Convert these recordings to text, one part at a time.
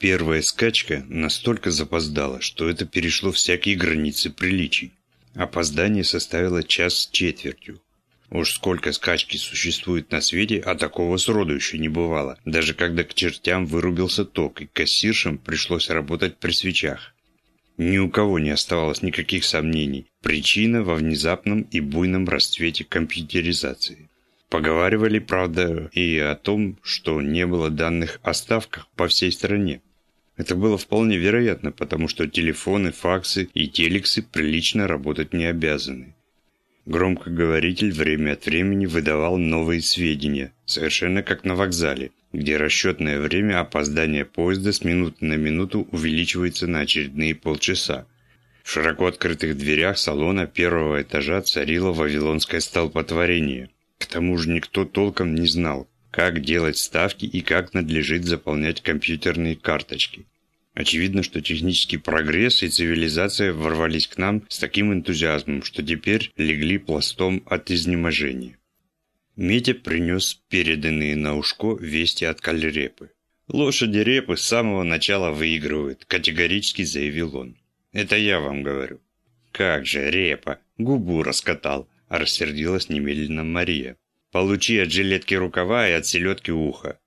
Первая скачка настолько запоздала, что это перешло всякие границы приличий. Опоздание составило час с четвертью. Уж сколько скачки существует на свете, а такого сроду еще не бывало, даже когда к чертям вырубился ток, и кассиршам пришлось работать при свечах. Ни у кого не оставалось никаких сомнений. Причина во внезапном и буйном расцвете компьютеризации. Поговаривали, правда, и о том, что не было данных о ставках по всей стране. Это было вполне вероятно, потому что телефоны, факсы и телексы прилично работать не обязаны. Громкоговоритель время от времени выдавал новые сведения, совершенно как на вокзале, где расчетное время опоздания поезда с минуты на минуту увеличивается на очередные полчаса. В широко открытых дверях салона первого этажа царило вавилонское столпотворение. К тому же никто толком не знал, как делать ставки и как надлежит заполнять компьютерные карточки. Очевидно, что технический прогресс и цивилизация ворвались к нам с таким энтузиазмом, что теперь легли пластом от изнеможения. Митя принес переданные на ушко вести от Кальрепы. «Лошади Репы с самого начала выигрывают», – категорически заявил он. «Это я вам говорю». «Как же, Репа, губу раскатал», – рассердилась немедленно Мария. «Получи от жилетки рукава и от селедки ухо.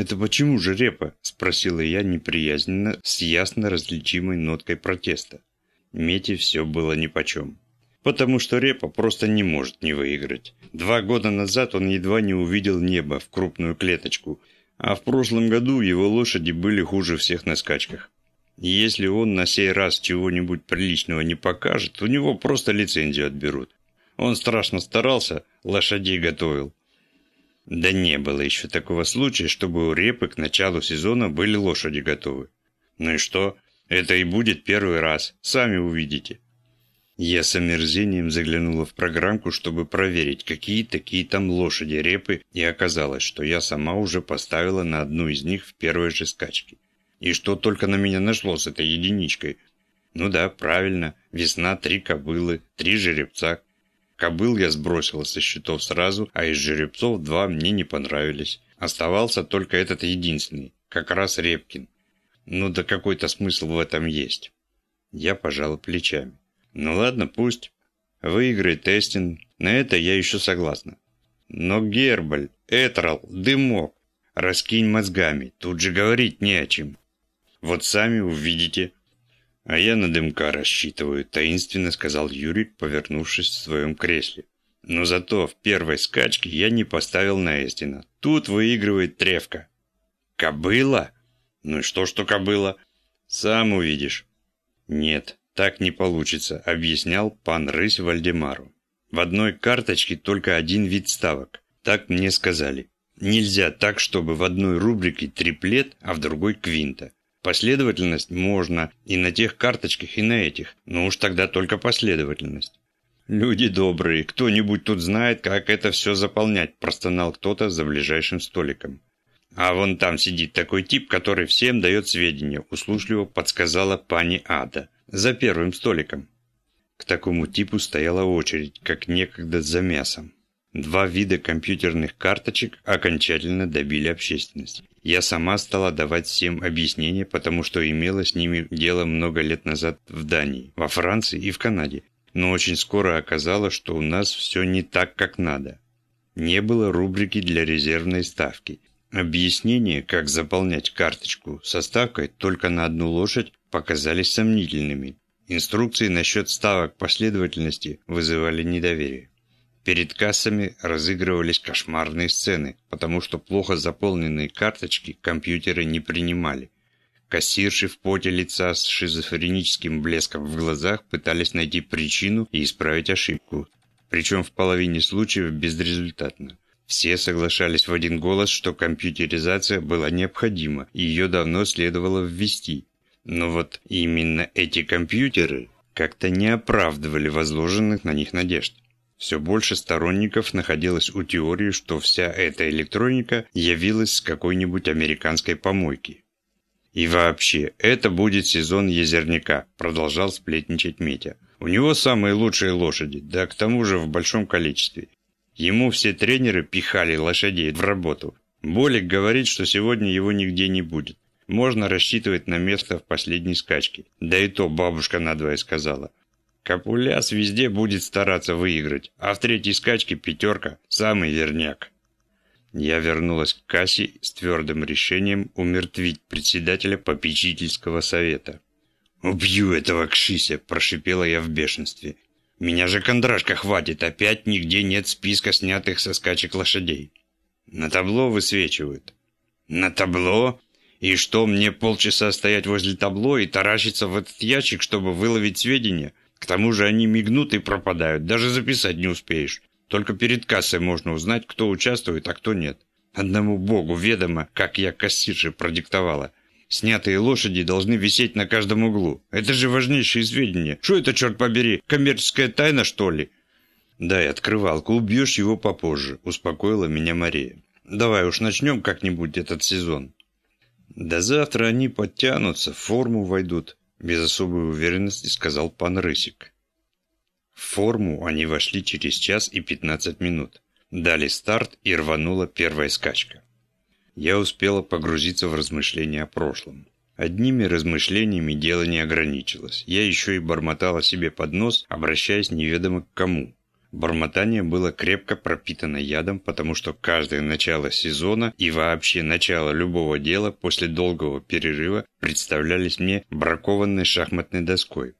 «Это почему же репа?» – спросила я неприязненно, с ясно различимой ноткой протеста. Мете все было нипочем. Потому что репа просто не может не выиграть. Два года назад он едва не увидел небо в крупную клеточку, а в прошлом году его лошади были хуже всех на скачках. если он на сей раз чего-нибудь приличного не покажет, у него просто лицензию отберут. Он страшно старался, лошадей готовил. Да не было еще такого случая, чтобы у репы к началу сезона были лошади готовы. Ну и что? Это и будет первый раз. Сами увидите. Я с омерзением заглянула в программку, чтобы проверить, какие такие там лошади репы, и оказалось, что я сама уже поставила на одну из них в первой же скачке. И что только на меня нашло с этой единичкой. Ну да, правильно, весна три кобылы, три жеребца, Кобыл я сбросила со счетов сразу, а из жеребцов два мне не понравились. Оставался только этот единственный, как раз Репкин. Ну да какой-то смысл в этом есть. Я пожала плечами. Ну ладно, пусть. Выиграет Тестин, на это я еще согласна. Но Гербаль, Этрал, Дымок, раскинь мозгами, тут же говорить не о чем. Вот сами увидите, «А я на дымка рассчитываю», – таинственно сказал Юрий, повернувшись в своем кресле. «Но зато в первой скачке я не поставил на Эстина. Тут выигрывает Тревка». «Кобыла?» «Ну и что, что кобыла?» «Сам увидишь». «Нет, так не получится», – объяснял пан Рысь Вальдемару. «В одной карточке только один вид ставок. Так мне сказали. Нельзя так, чтобы в одной рубрике триплет, а в другой квинта. Последовательность можно и на тех карточках, и на этих, но уж тогда только последовательность. «Люди добрые, кто-нибудь тут знает, как это все заполнять», – простонал кто-то за ближайшим столиком. «А вон там сидит такой тип, который всем дает сведения», – услушливо подсказала пани Ада. «За первым столиком». К такому типу стояла очередь, как некогда за мясом. Два вида компьютерных карточек окончательно добили общественность. Я сама стала давать всем объяснения, потому что имела с ними дело много лет назад в Дании, во Франции и в Канаде. Но очень скоро оказалось, что у нас все не так, как надо. Не было рубрики для резервной ставки. Объяснения, как заполнять карточку со ставкой только на одну лошадь, показались сомнительными. Инструкции насчет ставок последовательности вызывали недоверие. Перед кассами разыгрывались кошмарные сцены, потому что плохо заполненные карточки компьютеры не принимали. Кассирши в поте лица с шизофреническим блеском в глазах пытались найти причину и исправить ошибку, причем в половине случаев безрезультатно. Все соглашались в один голос, что компьютеризация была необходима, и ее давно следовало ввести. Но вот именно эти компьютеры как-то не оправдывали возложенных на них надежд. Все больше сторонников находилось у теории, что вся эта электроника явилась с какой-нибудь американской помойки. «И вообще, это будет сезон езерняка», – продолжал сплетничать Митя. «У него самые лучшие лошади, да к тому же в большом количестве. Ему все тренеры пихали лошадей в работу. Болик говорит, что сегодня его нигде не будет. можно рассчитывать на место в последней скачке. Да и то бабушка надвое сказала. Капуляс везде будет стараться выиграть, а в третьей скачке пятерка – самый верняк. Я вернулась к кассе с твердым решением умертвить председателя попечительского совета. «Убью этого кшися!» – прошипела я в бешенстве. «Меня же кондрашка хватит, опять нигде нет списка снятых со скачек лошадей». На табло высвечивают. «На табло? И что, мне полчаса стоять возле табло и таращиться в этот ящик, чтобы выловить сведения? К тому же они мигнут и пропадают, даже записать не успеешь. Только перед кассой можно узнать, кто участвует, а кто нет. Одному богу ведомо, как я кассирше продиктовала. Снятые лошади должны висеть на каждом углу. Это же важнейшие сведения. Что это, черт побери, коммерческая тайна, что ли? Дай открывалку, убьешь его попозже, успокоила меня Мария. Давай уж начнем как-нибудь этот сезон. До завтра они подтянутся, в форму войдут, без особой уверенности сказал пан Рысик. В форму они вошли через час и 15 минут. Дали старт и рванула первая скачка. Я успела погрузиться в размышления о прошлом. Одними размышлениями дело не ограничилось. Я еще и бормотала себе под нос, обращаясь неведомо к кому. Бормотание было крепко пропитано ядом, потому что каждое начало сезона и вообще начало любого дела после долгого перерыва представлялись мне бракованной шахматной доской.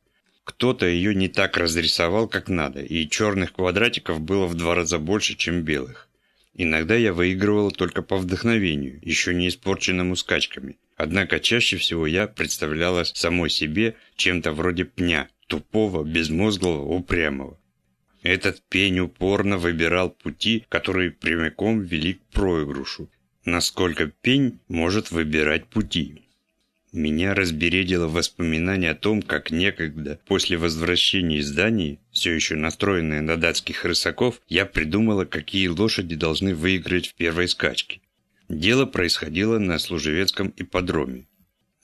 Кто-то ее не так разрисовал, как надо, и черных квадратиков было в два раза больше, чем белых. Иногда я выигрывал только по вдохновению, еще не испорченному скачками. Однако чаще всего я представлялась самой себе чем-то вроде пня, тупого, безмозглого, упрямого. Этот пень упорно выбирал пути, которые прямиком вели к проигрышу. Насколько пень может выбирать пути? Меня разбередило воспоминание о том, как некогда, после возвращения из Дании, все еще настроенная на датских рысаков, я придумала, какие лошади должны выиграть в первой скачке. Дело происходило на служевецком ипподроме.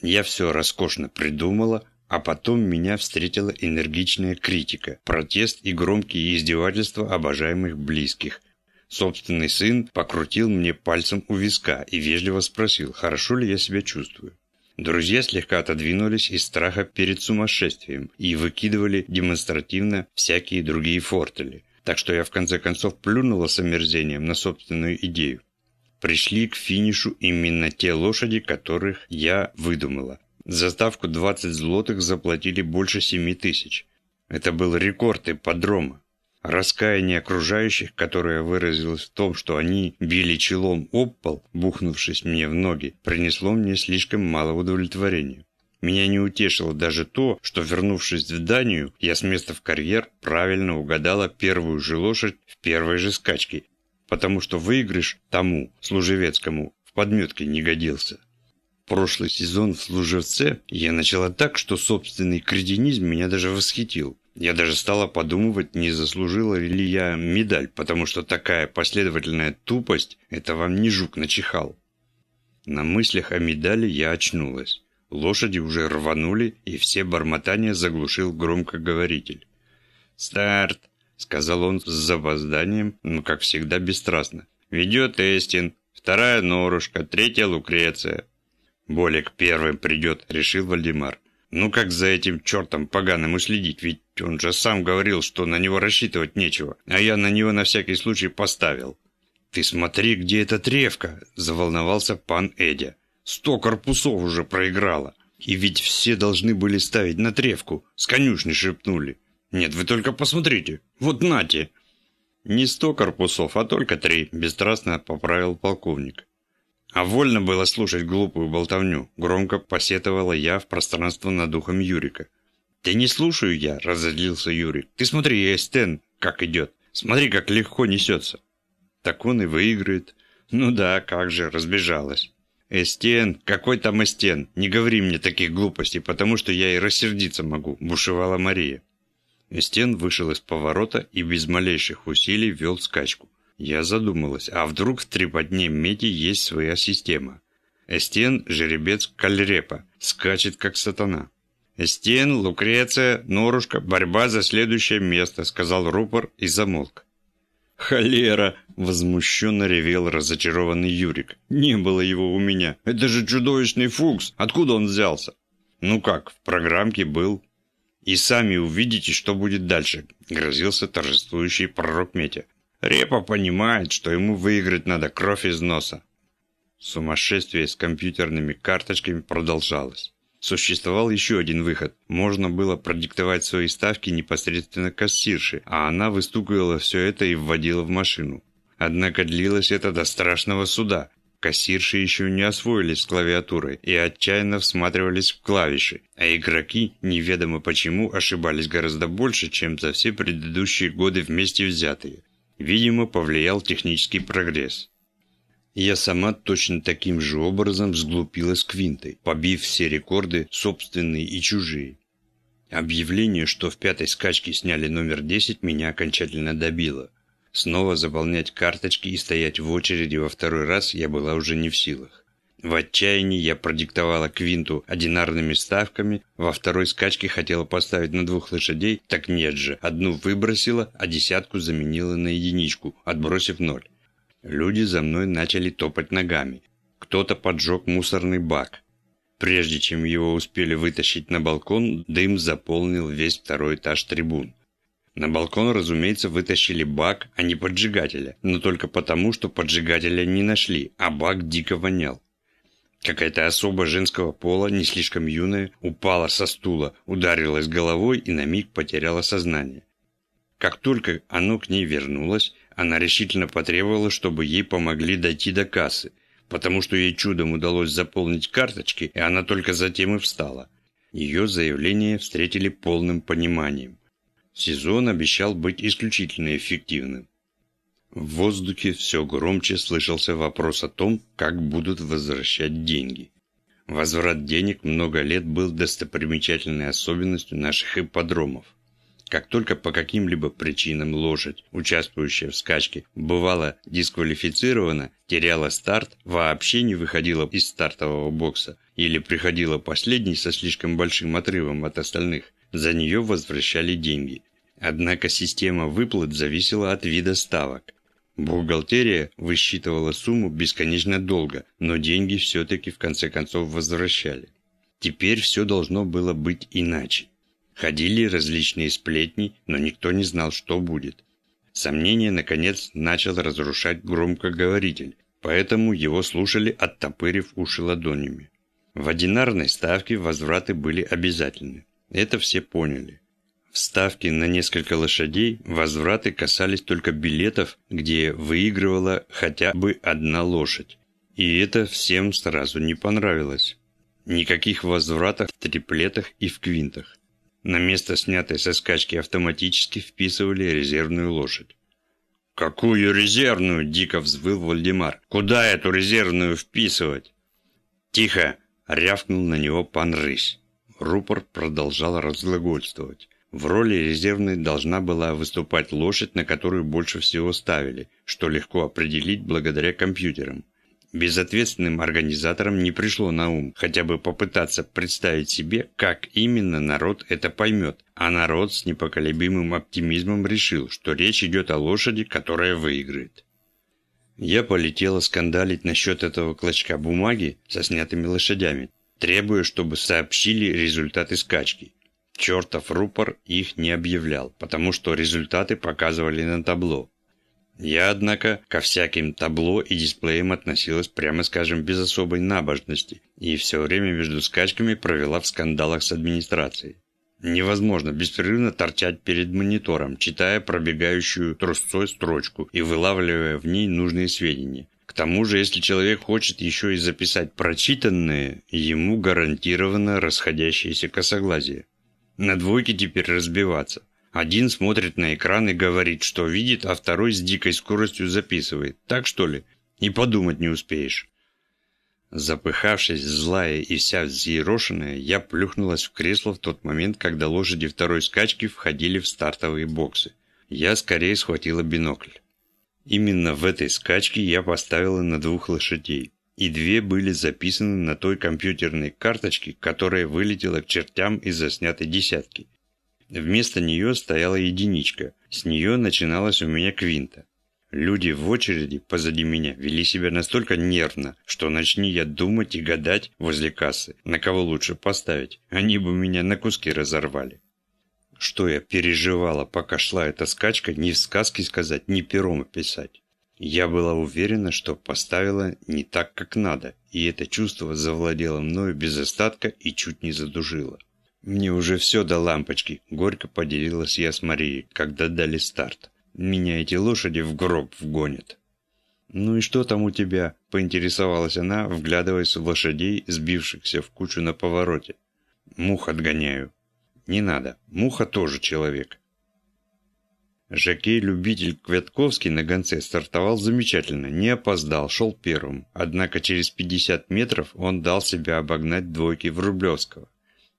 Я все роскошно придумала, а потом меня встретила энергичная критика, протест и громкие издевательства обожаемых близких. Собственный сын покрутил мне пальцем у виска и вежливо спросил, хорошо ли я себя чувствую. Друзья слегка отодвинулись из страха перед сумасшествием и выкидывали демонстративно всякие другие фортели. Так что я в конце концов плюнула с омерзением на собственную идею. Пришли к финишу именно те лошади, которых я выдумала. За ставку 20 злотых заплатили больше 7 тысяч. Это был рекорд ипподрома. Раскаяние окружающих, которое выразилось в том, что они били челом об пол, бухнувшись мне в ноги, принесло мне слишком мало удовлетворения. Меня не утешило даже то, что, вернувшись в Данию, я с места в карьер правильно угадала первую же лошадь в первой же скачке, потому что выигрыш тому, служевецкому, в подметке не годился. Прошлый сезон в Служевце я начала так, что собственный кретинизм меня даже восхитил. Я даже стала подумывать, не заслужила ли я медаль, потому что такая последовательная тупость – это вам не жук начихал. На мыслях о медали я очнулась. Лошади уже рванули, и все бормотания заглушил громкоговоритель. «Старт!» – сказал он с запозданием, но, как всегда, бесстрастно. «Ведет Эстин, вторая Норушка, третья Лукреция». «Болик первым придет», – решил Вальдемар. Ну как за этим чертом поганым уследить, ведь он же сам говорил, что на него рассчитывать нечего, а я на него на всякий случай поставил. «Ты смотри, где эта тревка!» – заволновался пан Эдя. «Сто корпусов уже проиграла. И ведь все должны были ставить на тревку. С конюшни шепнули. Нет, вы только посмотрите. Вот нате!» «Не сто корпусов, а только три», – бесстрастно поправил полковник. А вольно было слушать глупую болтовню, громко посетовала я в пространство над духом Юрика. «Да не слушаю я», – разозлился Юрик. «Ты смотри, Эстен, как идет. Смотри, как легко несется». Так он и выиграет. Ну да, как же, разбежалась. «Эстен, какой там Эстен? Не говори мне таких глупостей, потому что я и рассердиться могу», – бушевала Мария. Эстен вышел из поворота и без малейших усилий вел скачку. Я задумалась, а вдруг в трепотне меди есть своя система? Эстен – жеребец кальрепа, скачет как сатана. «Эстен, Лукреция, Норушка, борьба за следующее место», – сказал рупор и замолк. «Холера!» – возмущенно ревел разочарованный Юрик. «Не было его у меня. Это же чудовищный фукс. Откуда он взялся?» «Ну как, в программке был». «И сами увидите, что будет дальше», – грозился торжествующий пророк Метя. «Репа понимает, что ему выиграть надо кровь из носа». Сумасшествие с компьютерными карточками продолжалось. Существовал еще один выход. Можно было продиктовать свои ставки непосредственно кассирше, а она выстукивала все это и вводила в машину. Однако длилось это до страшного суда. Кассирши еще не освоились с клавиатурой и отчаянно всматривались в клавиши, а игроки, неведомо почему, ошибались гораздо больше, чем за все предыдущие годы вместе взятые. Видимо, повлиял технический прогресс. Я сама точно таким же образом сглупила с Квинтой, побив все рекорды, собственные и чужие. Объявление, что в пятой скачке сняли номер 10, меня окончательно добило. Снова заполнять карточки и стоять в очереди во второй раз я была уже не в силах. В отчаянии я продиктовала Квинту одинарными ставками, во второй скачке хотела поставить на двух лошадей, так нет же, одну выбросила, а десятку заменила на единичку, отбросив ноль. Люди за мной начали топать ногами. Кто-то поджег мусорный бак. Прежде чем его успели вытащить на балкон, дым заполнил весь второй этаж трибун. На балкон, разумеется, вытащили бак, а не поджигателя, но только потому, что поджигателя не нашли, а бак дико вонял. Какая-то особа женского пола, не слишком юная, упала со стула, ударилась головой и на миг потеряла сознание. Как только оно к ней вернулось, она решительно потребовала, чтобы ей помогли дойти до кассы, потому что ей чудом удалось заполнить карточки, и она только затем и встала. Ее заявление встретили полным пониманием. Сезон обещал быть исключительно эффективным. В воздухе все громче слышался вопрос о том, как будут возвращать деньги. Возврат денег много лет был достопримечательной особенностью наших ипподромов. Как только по каким-либо причинам лошадь, участвующая в скачке, бывала дисквалифицирована, теряла старт, вообще не выходила из стартового бокса или приходила последней со слишком большим отрывом от остальных, за нее возвращали деньги. Однако система выплат зависела от вида ставок. Бухгалтерия высчитывала сумму бесконечно долго, но деньги все-таки в конце концов возвращали. Теперь все должно было быть иначе. Ходили различные сплетни, но никто не знал, что будет. Сомнение, наконец, начал разрушать громкоговоритель, поэтому его слушали, оттопырив уши ладонями. В одинарной ставке возвраты были обязательны. Это все поняли. В ставке на несколько лошадей возвраты касались только билетов, где выигрывала хотя бы одна лошадь. И это всем сразу не понравилось. Никаких возвратов в триплетах и в квинтах. На место снятой со скачки автоматически вписывали резервную лошадь. «Какую резервную?» – дико взвыл Вальдемар. «Куда эту резервную вписывать?» «Тихо!» – рявкнул на него пан Рысь. Рупор продолжал разглагольствовать. В роли резервной должна была выступать лошадь, на которую больше всего ставили, что легко определить благодаря компьютерам. Безответственным организаторам не пришло на ум хотя бы попытаться представить себе, как именно народ это поймет, а народ с непоколебимым оптимизмом решил, что речь идет о лошади, которая выиграет. Я полетела скандалить насчет этого клочка бумаги со снятыми лошадями, требуя, чтобы сообщили результаты скачки. Чертов рупор их не объявлял, потому что результаты показывали на табло. Я, однако, ко всяким табло и дисплеям относилась, прямо скажем, без особой набожности, и все время между скачками провела в скандалах с администрацией. Невозможно беспрерывно торчать перед монитором, читая пробегающую трусцой строчку и вылавливая в ней нужные сведения. К тому же, если человек хочет еще и записать прочитанное, ему гарантировано расходящееся косоглазие. На двойке теперь разбиваться – один смотрит на экран и говорит, что видит, а второй с дикой скоростью записывает. Так что ли? И подумать не успеешь. Запыхавшись, злая и вся взъерошенная, я плюхнулась в кресло в тот момент, когда лошади второй скачки входили в стартовые боксы. Я скорее схватила бинокль. Именно в этой скачке я поставила на двух лошадей, и две были записаны на той компьютерной карточке, которая вылетела к чертям из заснятой десятки. Вместо нее стояла единичка. С нее начиналась у меня квинта. Люди в очереди позади меня вели себя настолько нервно, что начни я думать и гадать возле кассы, на кого лучше поставить, они бы меня на куски разорвали. Что я переживала, пока шла эта скачка, ни в сказке сказать, ни пером описать. Я была уверена, что поставила не так, как надо, и это чувство завладело мною без остатка и чуть не задужило. Мне уже все до лампочки, горько поделилась я с Марией, когда дали старт. Меня эти лошади в гроб вгонят. «Ну и что там у тебя?» – поинтересовалась она, вглядываясь в лошадей, сбившихся в кучу на повороте. «Мух отгоняю». «Не надо. Муха тоже человек». Жокей-любитель Квятковский на гонце стартовал замечательно, не опоздал, шел первым. Однако через 50 метров он дал себя обогнать двойки Врублевского.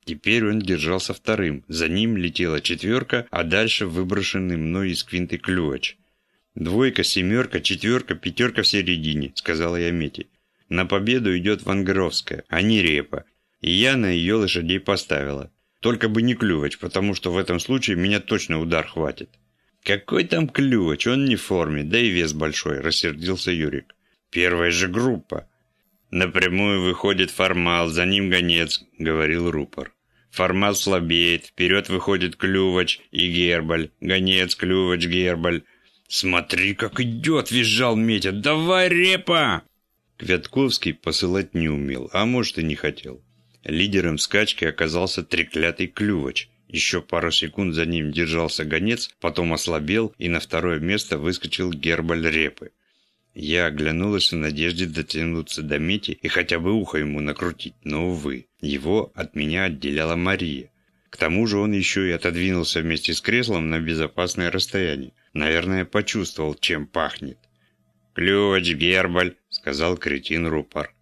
Теперь он держался вторым, за ним летела четверка, а дальше выброшенный мной из квинты ключ. «Двойка, семерка, четверка, пятерка в середине», — сказала я Мете. «На победу идет Вангровская, а не Репа. И я на ее лошадей поставила. Только бы не клювач, потому что в этом случае меня точно удар хватит». «Какой там клювач? Он не в форме, да и вес большой», — рассердился Юрик. «Первая же группа». «Напрямую выходит формал, за ним гонец», — говорил рупор. Формат слабеет, вперед выходит Клювач и Гербаль. Гонец, Клювач, Гербаль. «Смотри, как идет!» – визжал Метя. «Давай, репа!» Квятковский посылать не умел, а может и не хотел. Лидером скачки оказался треклятый Клювач. Еще пару секунд за ним держался гонец, потом ослабел, и на второе место выскочил Гербаль Репы. Я оглянулась в надежде дотянуться до Мити и хотя бы ухо ему накрутить, но, увы, его от меня отделяла Мария. К тому же он еще и отодвинулся вместе с креслом на безопасное расстояние. Наверное, почувствовал, чем пахнет. «Ключ, Гербаль», — сказал кретин рупор.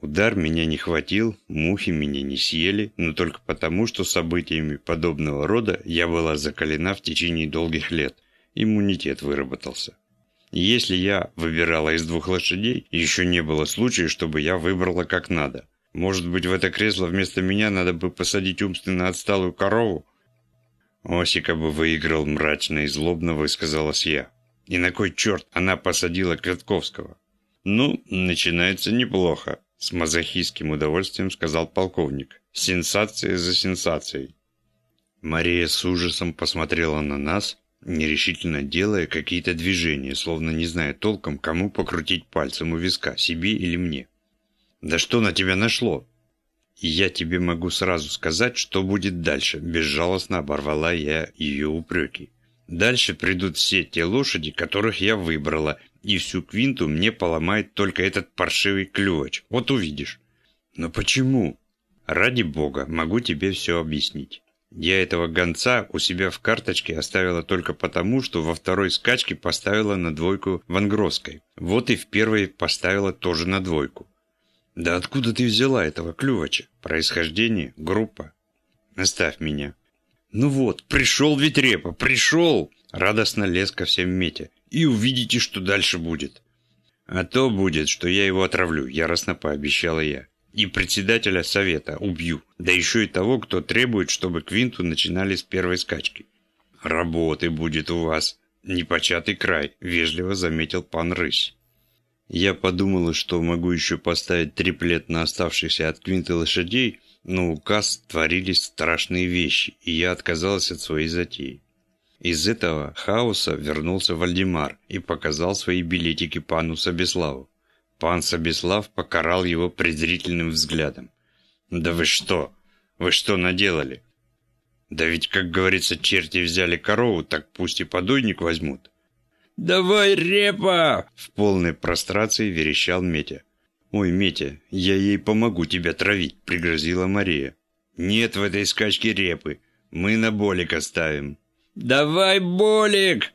Удар меня не хватил, мухи меня не съели, но только потому, что событиями подобного рода я была закалена в течение долгих лет. Иммунитет выработался. Если я выбирала из двух лошадей, еще не было случая, чтобы я выбрала как надо. Может быть, в это кресло вместо меня надо бы посадить умственно отсталую корову? Осика бы выиграл мрачно и злобно, высказалась я. И на кой черт она посадила Квятковского? Ну, начинается неплохо, с мазохистским удовольствием сказал полковник. Сенсация за сенсацией. Мария с ужасом посмотрела на нас, нерешительно делая какие-то движения, словно не зная толком, кому покрутить пальцем у виска, себе или мне. «Да что на тебя нашло?» «И я тебе могу сразу сказать, что будет дальше», – безжалостно оборвала я ее упреки. «Дальше придут все те лошади, которых я выбрала, и всю квинту мне поломает только этот паршивый клювач. Вот увидишь». «Но почему?» «Ради бога, могу тебе все объяснить». Я этого гонца у себя в карточке оставила только потому, что во второй скачке поставила на двойку Вангровской. Вот и в первой поставила тоже на двойку. Да откуда ты взяла этого клювача? Происхождение? Группа? Оставь меня. Ну вот, пришел ведь репа, пришел! Радостно лез ко всем Метя. И увидите, что дальше будет. А то будет, что я его отравлю, яростно пообещала я. И председателя совета убью. Да еще и того, кто требует, чтобы Квинту начинали с первой скачки. Работы будет у вас. Непочатый край, вежливо заметил пан Рысь. Я подумала, что могу еще поставить триплет на оставшихся от Квинты лошадей, но у Касс творились страшные вещи, и я отказалась от своей затеи. Из этого хаоса вернулся Вальдемар и показал свои билетики пану Собеславу. Пан Собеслав покарал его презрительным взглядом. «Да вы что? Вы что наделали? Да ведь, как говорится, черти взяли корову, так пусть и подойник возьмут». «Давай, репа!» – в полной прострации верещал Метя. «Ой, Метя, я ей помогу тебя травить», – пригрозила Мария. «Нет в этой скачке репы. Мы на Болика ставим». «Давай, Болик!»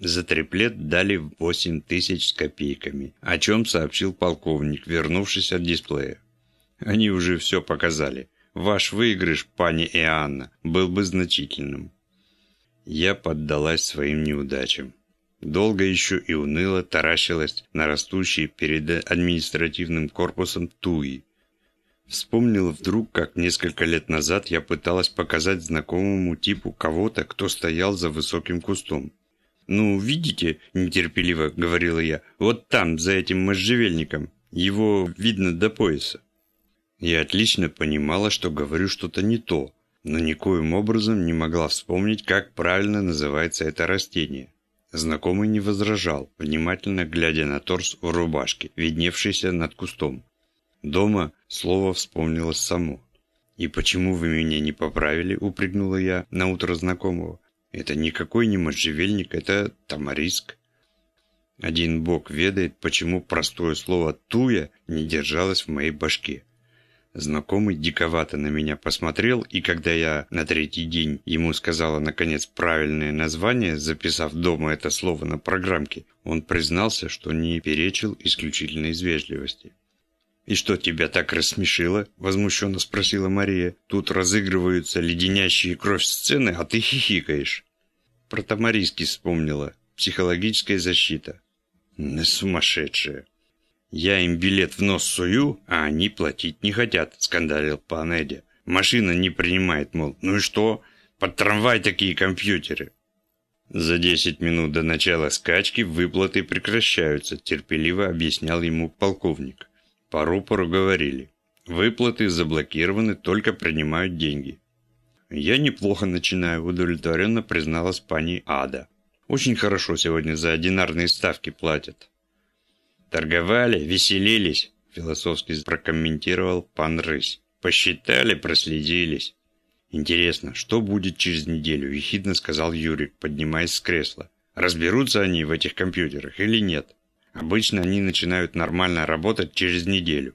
За триплет дали 8 тысяч с копейками, о чем сообщил полковник, вернувшись от дисплея. Они уже все показали. Ваш выигрыш, пани и Анна, был бы значительным. Я поддалась своим неудачам. Долго еще и уныло таращилась на растущие перед административным корпусом туи. Вспомнил вдруг, как несколько лет назад я пыталась показать знакомому типу кого-то, кто стоял за высоким кустом. «Ну, видите», – нетерпеливо говорила я, – «вот там, за этим можжевельником. Его видно до пояса». Я отлично понимала, что говорю что-то не то, но никоим образом не могла вспомнить, как правильно называется это растение. Знакомый не возражал, внимательно глядя на торс в рубашке, видневшийся над кустом. Дома слово вспомнилось само. «И почему вы меня не поправили?» – упрягнула я на утро знакомого. «Это никакой не можжевельник, это тамариск». Один бог ведает, почему простое слово «туя» не держалось в моей башке. Знакомый диковато на меня посмотрел, и когда я на третий день ему сказала, наконец, правильное название, записав дома это слово на программке, он признался, что не перечил исключительно из вежливости. «И что тебя так рассмешило?» – возмущенно спросила Мария. «Тут разыгрываются леденящие кровь сцены, а ты хихикаешь». Про Тамариски вспомнила. Психологическая защита. Не сумасшедшая. «Я им билет в нос сую, а они платить не хотят», – скандалил Панеди. «Машина не принимает, мол. Ну и что? Под трамвай такие компьютеры». За десять минут до начала скачки выплаты прекращаются, терпеливо объяснял ему полковник. По рупору говорили. Выплаты заблокированы, только принимают деньги. «Я неплохо начинаю», – удовлетворенно призналась пани Ада. «Очень хорошо сегодня за одинарные ставки платят». Торговали, веселились, философски прокомментировал пан Рысь. Посчитали, проследились. Интересно, что будет через неделю, ехидно сказал Юрик, поднимаясь с кресла. Разберутся они в этих компьютерах или нет? Обычно они начинают нормально работать через неделю.